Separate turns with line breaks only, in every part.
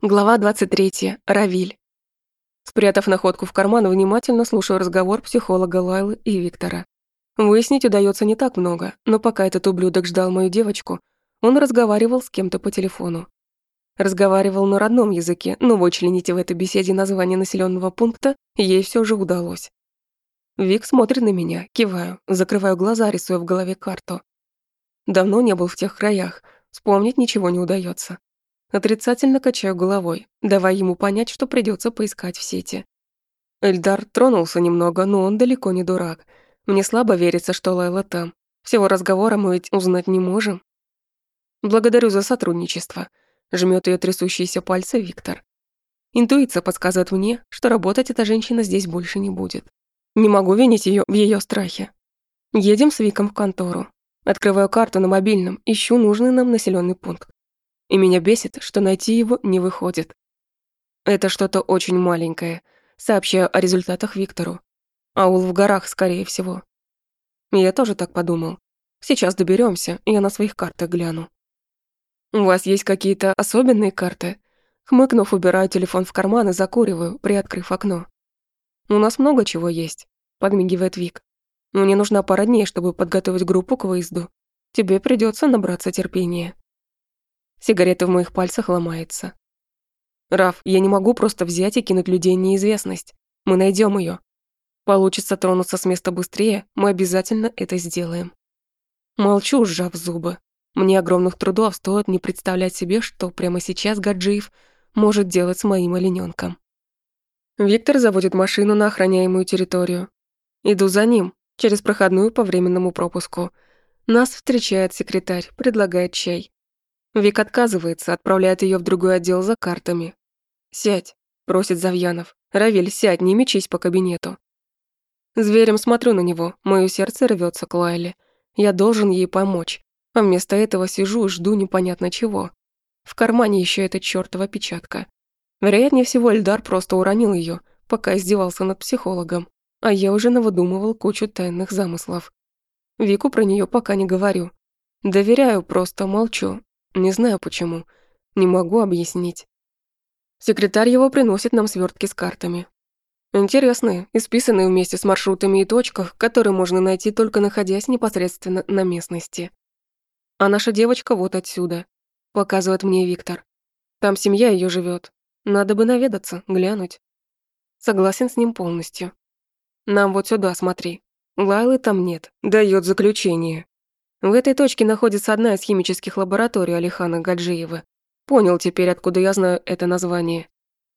Глава 23. Равиль. Спрятав находку в карман, внимательно слушаю разговор психолога Лайлы и Виктора. Выяснить удается не так много, но пока этот ублюдок ждал мою девочку, он разговаривал с кем-то по телефону. Разговаривал на родном языке, но вычленить в этой беседе название населенного пункта ей все же удалось. Вик смотрит на меня, киваю, закрываю глаза, рисуя в голове карту. Давно не был в тех краях, вспомнить ничего не удается. Отрицательно качаю головой, давая ему понять, что придется поискать в сети. Эльдар тронулся немного, но он далеко не дурак. Мне слабо верится, что Лайла там. Всего разговора мы ведь узнать не можем. Благодарю за сотрудничество. Жмет ее трясущиеся пальцы Виктор. Интуиция подсказывает мне, что работать эта женщина здесь больше не будет. Не могу винить ее в ее страхе. Едем с Виком в контору. Открываю карту на мобильном, ищу нужный нам населенный пункт и меня бесит, что найти его не выходит. Это что-то очень маленькое. Сообщаю о результатах Виктору. Аул в горах, скорее всего. Я тоже так подумал. Сейчас доберемся, я на своих картах гляну. У вас есть какие-то особенные карты? Хмыкнув, убираю телефон в карман и закуриваю, приоткрыв окно. У нас много чего есть, подмигивает Вик. Мне нужна пара дней, чтобы подготовить группу к выезду. Тебе придется набраться терпения. Сигарета в моих пальцах ломается. Раф, я не могу просто взять и кинуть людей в неизвестность. Мы найдем ее. Получится тронуться с места быстрее, мы обязательно это сделаем. Молчу, сжав зубы. Мне огромных трудов стоит не представлять себе, что прямо сейчас Гаджиев может делать с моим оленёнком. Виктор заводит машину на охраняемую территорию. Иду за ним, через проходную по временному пропуску. Нас встречает секретарь, предлагает чай. Вик отказывается, отправляет ее в другой отдел за картами. «Сядь», — просит Завьянов. «Равиль, сядь, не мечись по кабинету». Зверем смотрю на него, мое сердце рвется к Лайле. Я должен ей помочь, а вместо этого сижу и жду непонятно чего. В кармане еще эта чёртова печатка. Вероятнее всего, Эльдар просто уронил ее, пока издевался над психологом, а я уже навыдумывал кучу тайных замыслов. Вику про нее пока не говорю. Доверяю, просто молчу, не знаю почему. Не могу объяснить. Секретарь его приносит нам свертки с картами. Интересные, исписанные вместе с маршрутами и точках, которые можно найти только находясь непосредственно на местности. А наша девочка вот отсюда, показывает мне Виктор. Там семья ее живет. Надо бы наведаться, глянуть. Согласен с ним полностью. Нам вот сюда смотри. Лайлы там нет, дает заключение. В этой точке находится одна из химических лабораторий Алихана Гаджиева. Понял теперь, откуда я знаю это название.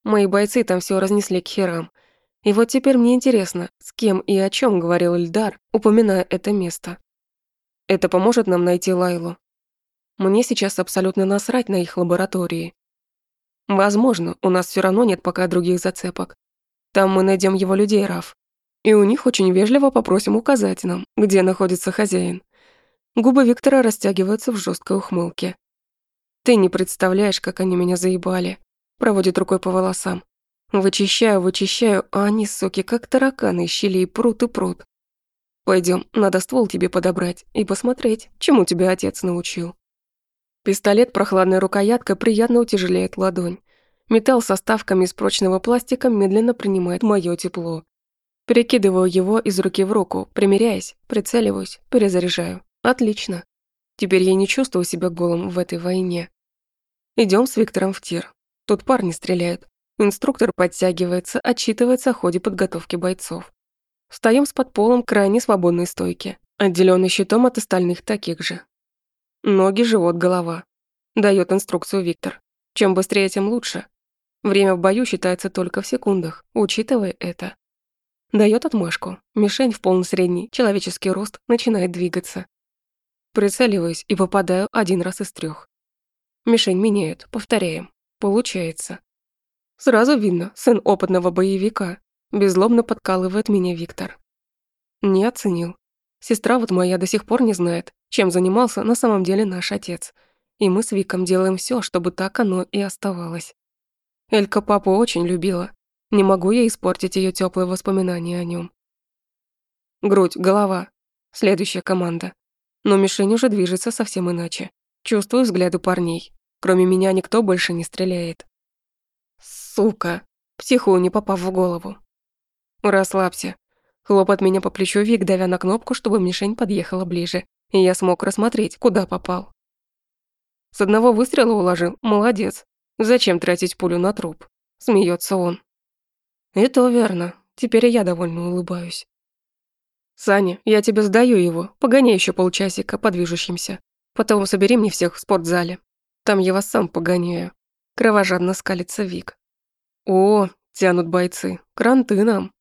Мои бойцы там все разнесли к херам. И вот теперь мне интересно, с кем и о чем говорил Ильдар, упоминая это место. Это поможет нам найти Лайлу. Мне сейчас абсолютно насрать на их лаборатории. Возможно, у нас все равно нет пока других зацепок. Там мы найдем его людей, Раф. И у них очень вежливо попросим указать нам, где находится хозяин. Губы Виктора растягиваются в жесткой ухмылке. «Ты не представляешь, как они меня заебали», проводит рукой по волосам. Вычищаю, вычищаю, а они, суки, как тараканы, щели и прут и прут. Пойдем, надо ствол тебе подобрать и посмотреть, чему тебя отец научил. Пистолет прохладной рукояткой приятно утяжеляет ладонь. Металл со ставками из прочного пластика медленно принимает мое тепло. Перекидываю его из руки в руку, примеряясь, прицеливаюсь, перезаряжаю. Отлично. Теперь я не чувствую себя голым в этой войне. Идем с Виктором в тир. Тут парни стреляют. Инструктор подтягивается, отчитывается о ходе подготовки бойцов. Встаем с подполом крайне свободной стойки, отделенный щитом от остальных таких же. Ноги, живот, голова. Дает инструкцию Виктор. Чем быстрее, тем лучше. Время в бою считается только в секундах, учитывая это. Дает отмашку. Мишень в полный средний, человеческий рост, начинает двигаться. Прицеливаюсь и попадаю один раз из трех. Мишень меняют, повторяем. Получается. Сразу видно, сын опытного боевика. Безлобно подкалывает меня Виктор. Не оценил. Сестра вот моя до сих пор не знает, чем занимался на самом деле наш отец. И мы с Виком делаем все, чтобы так оно и оставалось. Элька папу очень любила. Не могу я испортить ее теплые воспоминания о нем. Грудь, голова. Следующая команда. Но мишень уже движется совсем иначе. Чувствую взгляды парней. Кроме меня никто больше не стреляет. Сука. Психую, не попав в голову. Расслабься. Хлопает меня по плечу Вик, давя на кнопку, чтобы мишень подъехала ближе, и я смог рассмотреть, куда попал. С одного выстрела уложил. Молодец. Зачем тратить пулю на труп? Смеется он. И то верно. Теперь я довольно улыбаюсь. Саня, я тебе сдаю его. Погоняй еще полчасика по движущимся. Потом собери мне всех в спортзале. Там я вас сам погоняю. Кровожадно скалится Вик. О, тянут бойцы. Кранты нам.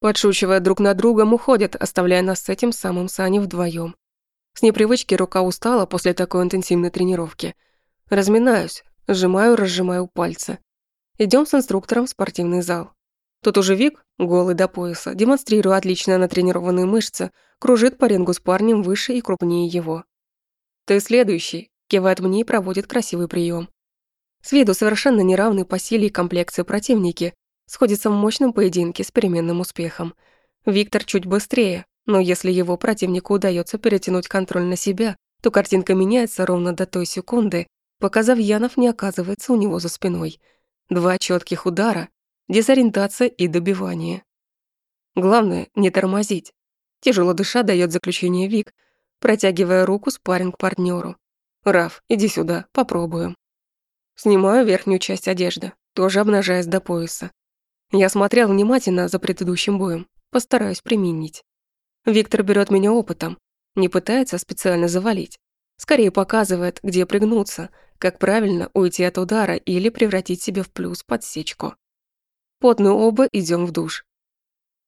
Подшучивая друг над другом, уходят, оставляя нас с этим самым Саней вдвоем. С непривычки рука устала после такой интенсивной тренировки. Разминаюсь, сжимаю, разжимаю пальцы. Идем с инструктором в спортивный зал. Тут уже Вик, голый до пояса, демонстрируя отлично натренированные мышцы, кружит по рингу с парнем выше и крупнее его. «Ты следующий», — кивает мне и проводит красивый прием. С виду совершенно неравный по силе и комплекции противники сходятся в мощном поединке с переменным успехом. Виктор чуть быстрее, но если его противнику удается перетянуть контроль на себя, то картинка меняется ровно до той секунды, пока Завьянов не оказывается у него за спиной. Два четких удара, дезориентация и добивание. Главное — не тормозить. Тяжело дыша дает заключение Вик, протягивая руку спарринг партнеру. «Раф, иди сюда, попробуем». Снимаю верхнюю часть одежды, тоже обнажаясь до пояса. Я смотрел внимательно за предыдущим боем, постараюсь применить. Виктор берет меня опытом, не пытается специально завалить. Скорее показывает, где пригнуться, как правильно уйти от удара или превратить себя в плюс подсечку. Потно оба идем в душ.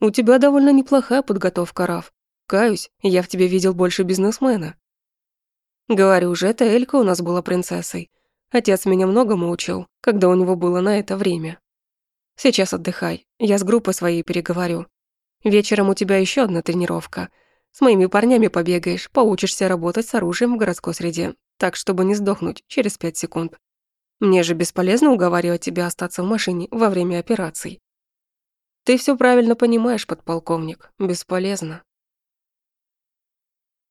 У тебя довольно неплохая подготовка, Раф. Каюсь, я в тебе видел больше бизнесмена. Говорю же, эта Элька у нас была принцессой. Отец меня многому учил, когда у него было на это время. Сейчас отдыхай, я с группой своей переговорю. Вечером у тебя еще одна тренировка. С моими парнями побегаешь, поучишься работать с оружием в городской среде, так, чтобы не сдохнуть через пять секунд. Мне же бесполезно уговаривать тебя остаться в машине во время операций. Ты все правильно понимаешь, подполковник. Бесполезно.